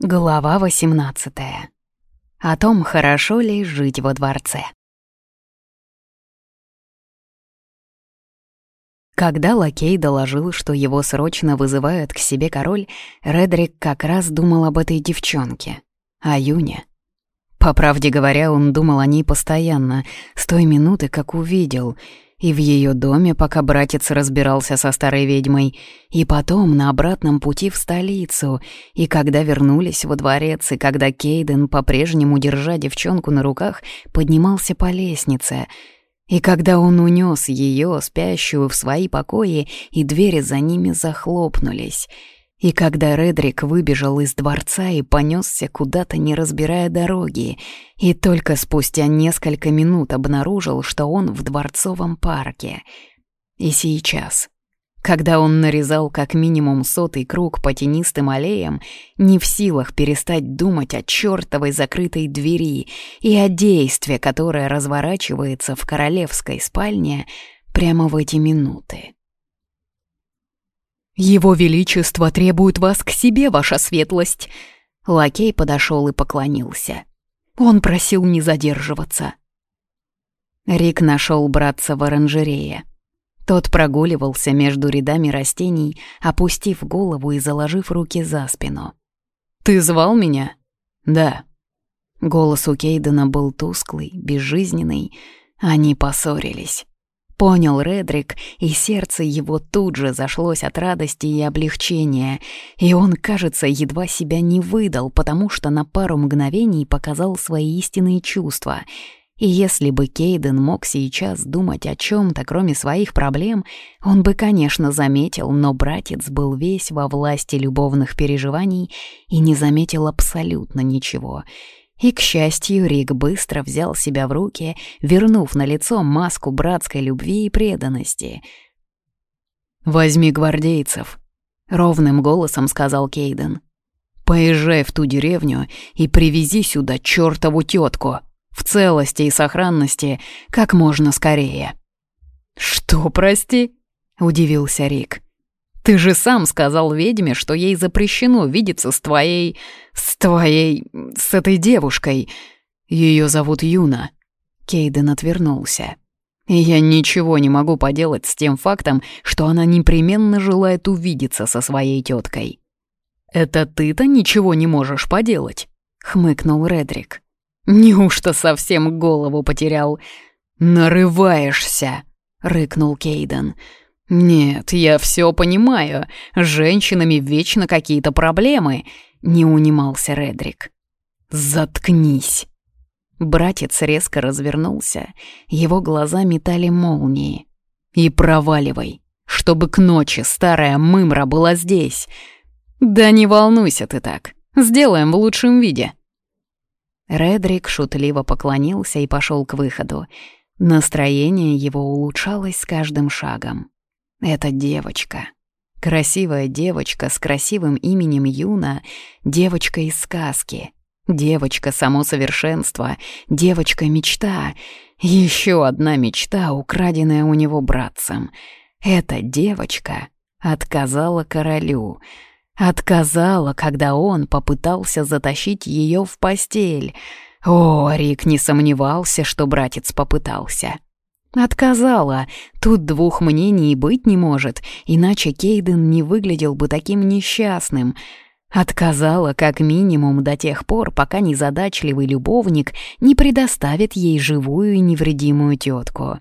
Глава 18. О том, хорошо ли жить во дворце. Когда лакей доложил, что его срочно вызывают к себе король, Редрик как раз думал об этой девчонке, о Юне. По правде говоря, он думал о ней постоянно, с той минуты, как увидел — и в ее доме, пока братец разбирался со старой ведьмой, и потом на обратном пути в столицу, и когда вернулись во дворец, и когда Кейден, по-прежнему держа девчонку на руках, поднимался по лестнице, и когда он унес ее, спящую, в свои покои, и двери за ними захлопнулись — и когда Редрик выбежал из дворца и понесся куда-то, не разбирая дороги, и только спустя несколько минут обнаружил, что он в дворцовом парке. И сейчас, когда он нарезал как минимум сотый круг по тенистым аллеям, не в силах перестать думать о чертовой закрытой двери и о действии, которое разворачивается в королевской спальне прямо в эти минуты. «Его Величество требует вас к себе, ваша светлость!» Лакей подошел и поклонился. Он просил не задерживаться. Рик нашел братца в оранжерее. Тот прогуливался между рядами растений, опустив голову и заложив руки за спину. «Ты звал меня?» «Да». Голос у Кейдена был тусклый, безжизненный. Они поссорились. Понял Редрик, и сердце его тут же зашлось от радости и облегчения, и он, кажется, едва себя не выдал, потому что на пару мгновений показал свои истинные чувства. И если бы Кейден мог сейчас думать о чем то кроме своих проблем, он бы, конечно, заметил, но братец был весь во власти любовных переживаний и не заметил абсолютно ничего — и, к счастью, Рик быстро взял себя в руки, вернув на лицо маску братской любви и преданности. «Возьми гвардейцев», — ровным голосом сказал Кейден. «Поезжай в ту деревню и привези сюда чертову тетку в целости и сохранности как можно скорее». «Что, прости?» — удивился Рик. Ты же сам сказал ведьме, что ей запрещено видеться с твоей... с твоей... с этой девушкой. Ее зовут Юна». Кейден отвернулся. Я ничего не могу поделать с тем фактом, что она непременно желает увидеться со своей теткой. «Это ты-то ничего не можешь поделать?» — хмыкнул Редрик. «Неужто совсем голову потерял?» «Нарываешься!» — рыкнул Кейден. «Нет, я все понимаю. С женщинами вечно какие-то проблемы», — не унимался Редрик. «Заткнись!» Братец резко развернулся, его глаза метали молнии. «И проваливай, чтобы к ночи старая мымра была здесь!» «Да не волнуйся ты так, сделаем в лучшем виде!» Редрик шутливо поклонился и пошел к выходу. Настроение его улучшалось с каждым шагом. Это девочка. Красивая девочка с красивым именем Юна, девочка из сказки. Девочка само совершенство, девочка-мечта. Еще одна мечта, украденная у него братцем. Эта девочка отказала королю. Отказала, когда он попытался затащить ее в постель. О, Рик не сомневался, что братец попытался. Отказала. Тут двух мнений быть не может, иначе Кейден не выглядел бы таким несчастным. Отказала как минимум до тех пор, пока незадачливый любовник не предоставит ей живую и невредимую тетку.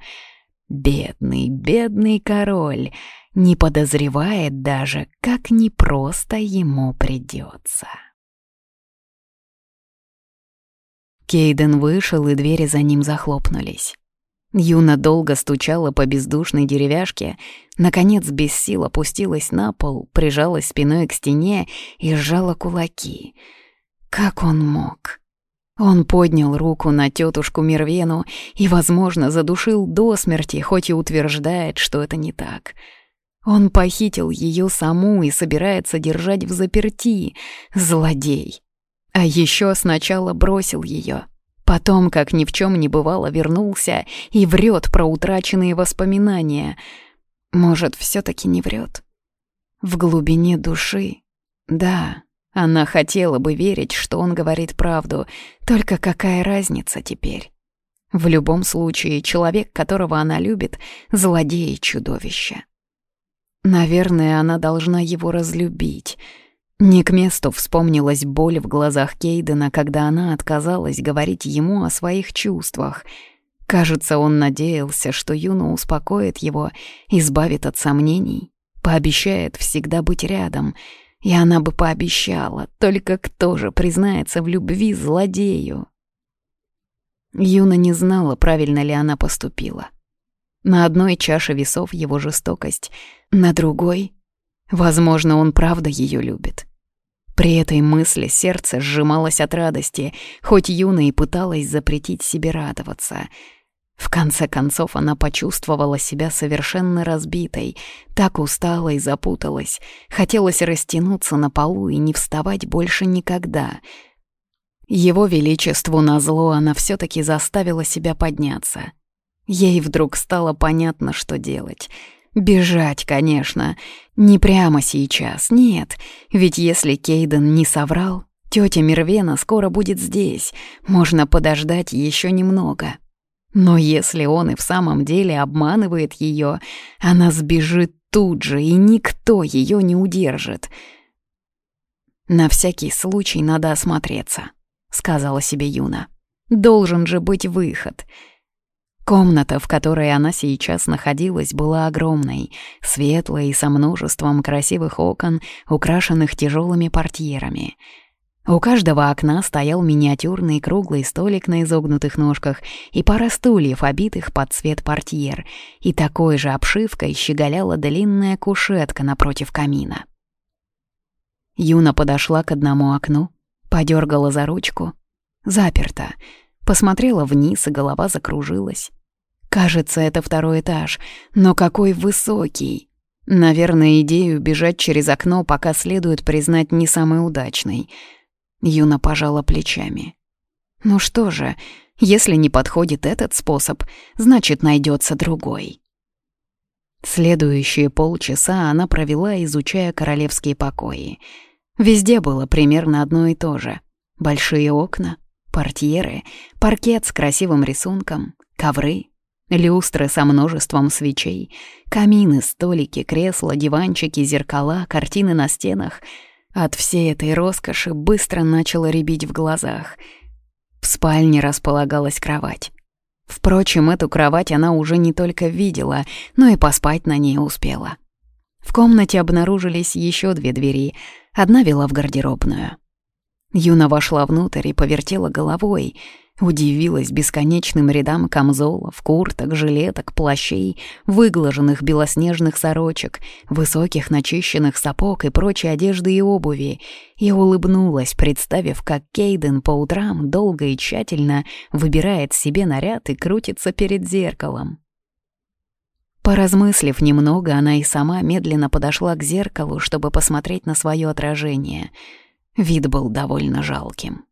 Бедный, бедный король не подозревает даже, как непросто ему придется. Кейден вышел, и двери за ним захлопнулись. Юна долго стучала по бездушной деревяшке, наконец без сил опустилась на пол, прижалась спиной к стене и сжала кулаки. Как он мог? Он поднял руку на тетушку Мервену и, возможно, задушил до смерти, хоть и утверждает, что это не так. Он похитил ее саму и собирается держать в заперти. Злодей. А еще сначала бросил ее. Потом, как ни в чем не бывало, вернулся и врет про утраченные воспоминания. Может, все таки не врет? В глубине души, да, Она хотела бы верить, что он говорит правду, только какая разница теперь? В любом случае, человек, которого она любит, — злодей и чудовище. Наверное, она должна его разлюбить. Не к месту вспомнилась боль в глазах Кейдена, когда она отказалась говорить ему о своих чувствах. Кажется, он надеялся, что Юна успокоит его, избавит от сомнений, пообещает всегда быть рядом — и она бы пообещала, только кто же признается в любви злодею? Юна не знала, правильно ли она поступила. На одной чаше весов его жестокость, на другой — возможно, он правда ее любит. При этой мысли сердце сжималось от радости, хоть Юна и пыталась запретить себе радоваться — в конце концов она почувствовала себя совершенно разбитой, так устала и запуталась, хотелось растянуться на полу и не вставать больше никогда. Его величеству назло она все таки заставила себя подняться. Ей вдруг стало понятно, что делать. Бежать, конечно. Не прямо сейчас, нет. Ведь если Кейден не соврал, тетя Мервена скоро будет здесь. Можно подождать еще немного. Но если он и в самом деле обманывает ее, она сбежит тут же, и никто ее не удержит. «На всякий случай надо осмотреться», — сказала себе Юна. «Должен же быть выход». Комната, в которой она сейчас находилась, была огромной, светлой и со множеством красивых окон, украшенных тяжелыми портьерами — у каждого окна стоял миниатюрный круглый столик на изогнутых ножках и пара стульев, обитых под цвет портьер, и такой же обшивкой щеголяла длинная кушетка напротив камина. Юна подошла к одному окну, подергала за ручку. Заперто. Посмотрела вниз, и голова закружилась. Кажется, это второй этаж, но какой высокий. Наверное, идею бежать через окно пока следует признать не самой удачной — Юна пожала плечами. «Ну что же, если не подходит этот способ, значит, найдется другой». Следующие полчаса она провела, изучая королевские покои. Везде было примерно одно и то же. Большие окна, портьеры, паркет с красивым рисунком, ковры, люстры со множеством свечей, камины, столики, кресла, диванчики, зеркала, картины на стенах — от всей этой роскоши быстро начало рябить в глазах. В спальне располагалась кровать. Впрочем, эту кровать она уже не только видела, но и поспать на ней успела. В комнате обнаружились еще две двери. Одна вела в гардеробную. Юна вошла внутрь и повертела головой — Удивилась бесконечным рядам камзолов, курток, жилеток, плащей, выглаженных белоснежных сорочек, высоких начищенных сапог и прочей одежды и обуви, и улыбнулась, представив, как Кейден по утрам долго и тщательно выбирает себе наряд и крутится перед зеркалом. Поразмыслив немного, она и сама медленно подошла к зеркалу, чтобы посмотреть на свое отражение. Вид был довольно жалким.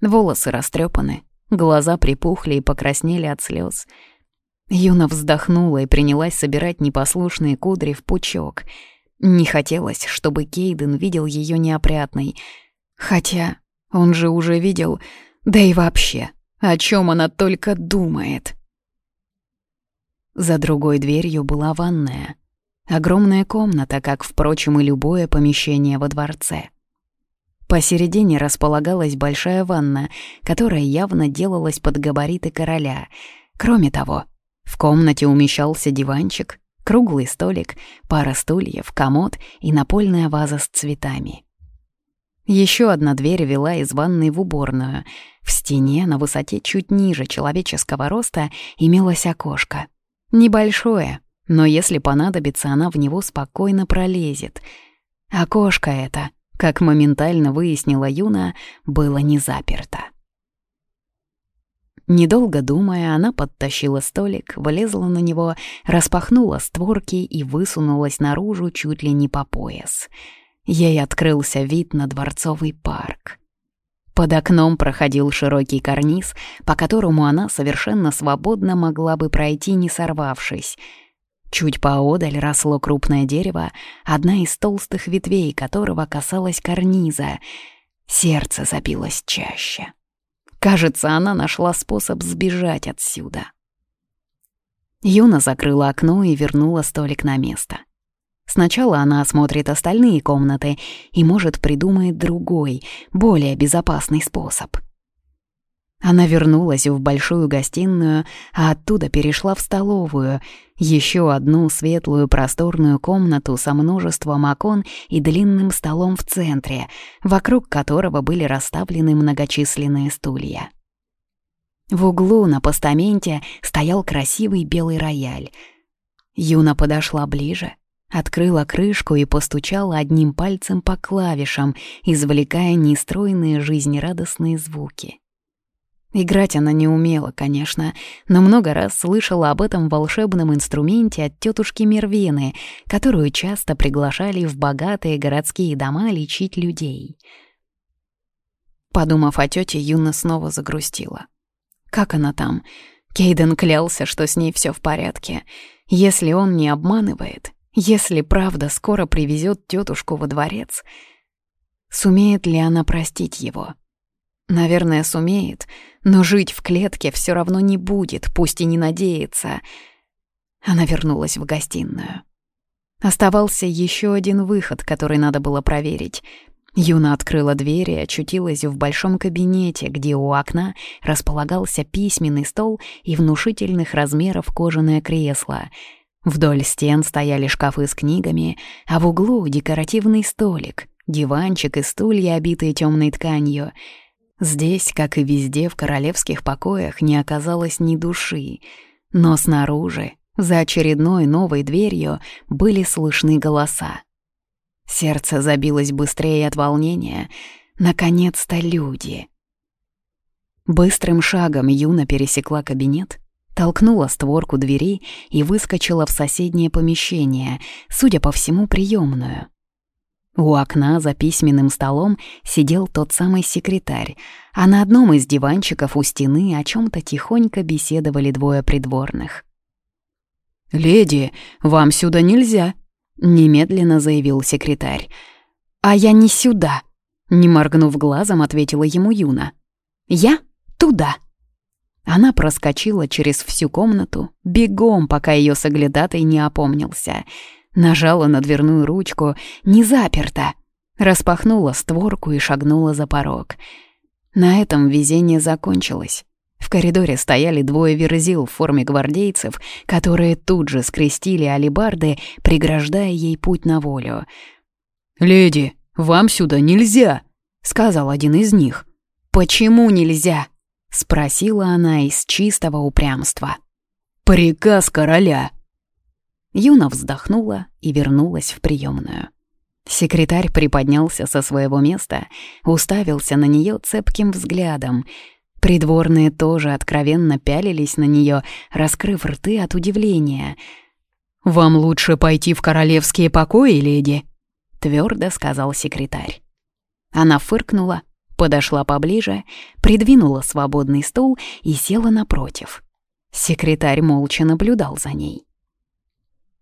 Волосы растрепаны, Глаза припухли и покраснели от слез. Юна вздохнула и принялась собирать непослушные кудри в пучок. Не хотелось, чтобы Кейден видел ее неопрятной. Хотя он же уже видел, да и вообще, о чем она только думает. За другой дверью была ванная. Огромная комната, как, впрочем, и любое помещение во дворце. Посередине располагалась большая ванна, которая явно делалась под габариты короля. Кроме того, в комнате умещался диванчик, круглый столик, пара стульев, комод и напольная ваза с цветами. Еще одна дверь вела из ванной в уборную. В стене на высоте чуть ниже человеческого роста имелось окошко. Небольшое, но если понадобится, она в него спокойно пролезет. Окошко это как моментально выяснила Юна, было не заперто. Недолго думая, она подтащила столик, влезла на него, распахнула створки и высунулась наружу чуть ли не по пояс. Ей открылся вид на дворцовый парк. Под окном проходил широкий карниз, по которому она совершенно свободно могла бы пройти, не сорвавшись. Чуть поодаль росло крупное дерево, одна из толстых ветвей которого касалась карниза. Сердце забилось чаще. Кажется, она нашла способ сбежать отсюда. Юна закрыла окно и вернула столик на место. Сначала она осмотрит остальные комнаты и, может, придумает другой, более безопасный способ — она вернулась в большую гостиную, а оттуда перешла в столовую, еще одну светлую просторную комнату со множеством окон и длинным столом в центре, вокруг которого были расставлены многочисленные стулья. В углу на постаменте стоял красивый белый рояль. Юна подошла ближе, открыла крышку и постучала одним пальцем по клавишам, извлекая нестройные жизнерадостные звуки. Играть она не умела, конечно, но много раз слышала об этом волшебном инструменте от тетушки Мервены, которую часто приглашали в богатые городские дома лечить людей. Подумав о тете, Юна снова загрустила. Как она там? Кейден клялся, что с ней все в порядке. Если он не обманывает, если правда скоро привезет тетушку во дворец, сумеет ли она простить его? Наверное, сумеет, но жить в клетке все равно не будет, пусть и не надеется. Она вернулась в гостиную. Оставался еще один выход, который надо было проверить. Юна открыла дверь и очутилась в большом кабинете, где у окна располагался письменный стол и внушительных размеров кожаное кресло. Вдоль стен стояли шкафы с книгами, а в углу — декоративный столик, диванчик и стулья, обитые темной тканью — Здесь, как и везде в королевских покоях, не оказалось ни души, но снаружи, за очередной новой дверью, были слышны голоса. Сердце забилось быстрее от волнения. Наконец-то люди. Быстрым шагом Юна пересекла кабинет, толкнула створку двери и выскочила в соседнее помещение, судя по всему, приемную. У окна за письменным столом сидел тот самый секретарь, а на одном из диванчиков у стены о чем то тихонько беседовали двое придворных. «Леди, вам сюда нельзя», — немедленно заявил секретарь. «А я не сюда», — не моргнув глазом, ответила ему Юна. «Я туда». Она проскочила через всю комнату, бегом, пока ее соглядатай не опомнился — Нажала на дверную ручку, не заперта. Распахнула створку и шагнула за порог. На этом везение закончилось. В коридоре стояли двое верзил в форме гвардейцев, которые тут же скрестили алибарды, преграждая ей путь на волю. «Леди, вам сюда нельзя!» — сказал один из них. «Почему нельзя?» — спросила она из чистого упрямства. «Приказ короля!» Юна вздохнула и вернулась в приемную. Секретарь приподнялся со своего места, уставился на нее цепким взглядом. Придворные тоже откровенно пялились на нее, раскрыв рты от удивления. «Вам лучше пойти в королевские покои, леди», — твердо сказал секретарь. Она фыркнула, подошла поближе, придвинула свободный стул и села напротив. Секретарь молча наблюдал за ней.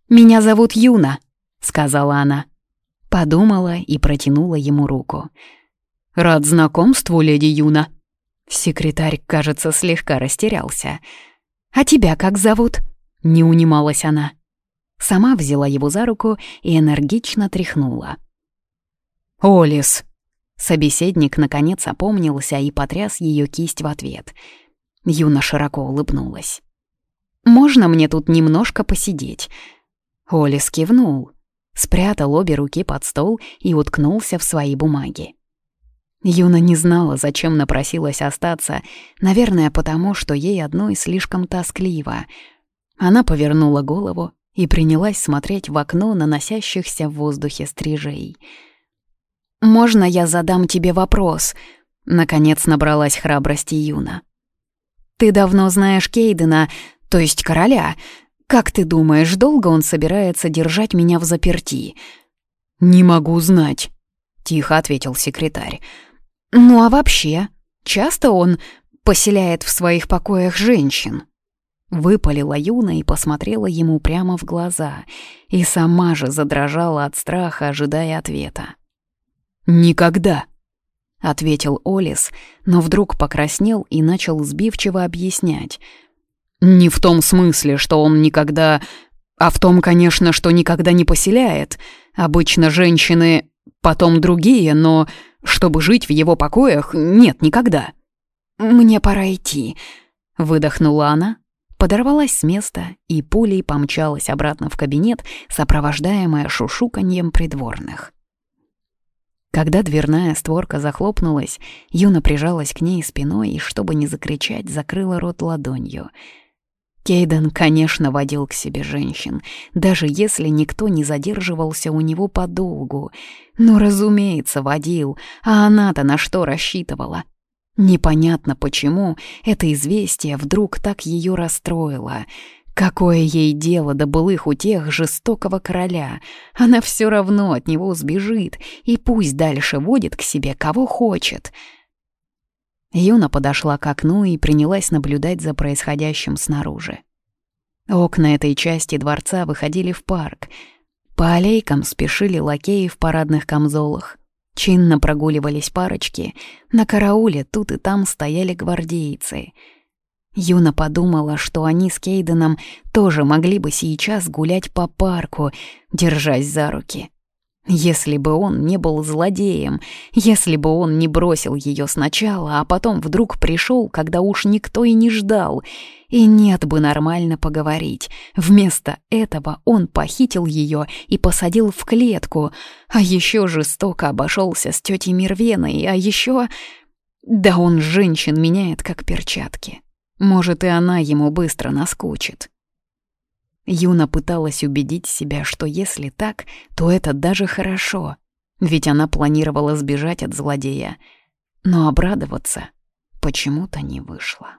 «Меня зовут Юна», — сказала она. Подумала и протянула ему руку. «Рад знакомству, леди Юна». Секретарь, кажется, слегка растерялся. «А тебя как зовут?» — не унималась она. Сама взяла его за руку и энергично тряхнула. «Олис». Собеседник наконец опомнился и потряс ее кисть в ответ. Юна широко улыбнулась. «Можно мне тут немножко посидеть?» Олис кивнул, спрятал обе руки под стол и уткнулся в свои бумаги. Юна не знала, зачем напросилась остаться, наверное, потому, что ей одной слишком тоскливо. Она повернула голову и принялась смотреть в окно на носящихся в воздухе стрижей. «Можно я задам тебе вопрос?» Наконец набралась храбрости Юна. «Ты давно знаешь Кейдена, то есть короля. «Как ты думаешь, долго он собирается держать меня в заперти?» «Не могу знать», — тихо ответил секретарь. «Ну а вообще, часто он поселяет в своих покоях женщин?» Выпалила Юна и посмотрела ему прямо в глаза, и сама же задрожала от страха, ожидая ответа. «Никогда!» — ответил Олис, но вдруг покраснел и начал сбивчиво объяснять. «Не в том смысле, что он никогда... А в том, конечно, что никогда не поселяет. Обычно женщины, потом другие, но чтобы жить в его покоях, нет, никогда». «Мне пора идти», — выдохнула она, подорвалась с места и пулей помчалась обратно в кабинет, сопровождаемая шушуканьем придворных. Когда дверная створка захлопнулась, Юна прижалась к ней спиной и, чтобы не закричать, закрыла рот ладонью. Кейден, конечно, водил к себе женщин, даже если никто не задерживался у него подолгу. Ну, разумеется, водил, а она-то на что рассчитывала — Непонятно почему это известие вдруг так ее расстроило. Какое ей дело до былых утех жестокого короля? Она все равно от него сбежит, и пусть дальше водит к себе кого хочет. Юна подошла к окну и принялась наблюдать за происходящим снаружи. Окна этой части дворца выходили в парк. По аллейкам спешили лакеи в парадных камзолах. Чинно прогуливались парочки, на карауле тут и там стояли гвардейцы. Юна подумала, что они с Кейденом тоже могли бы сейчас гулять по парку, держась за руки. Если бы он не был злодеем, если бы он не бросил ее сначала, а потом вдруг пришел, когда уж никто и не ждал, и нет бы нормально поговорить. Вместо этого он похитил ее и посадил в клетку, а еще жестоко обошелся с тетей Мирвеной, а еще... Да он женщин меняет как перчатки. Может, и она ему быстро наскучит. Юна пыталась убедить себя, что если так, то это даже хорошо, ведь она планировала сбежать от злодея. Но обрадоваться почему-то не вышло.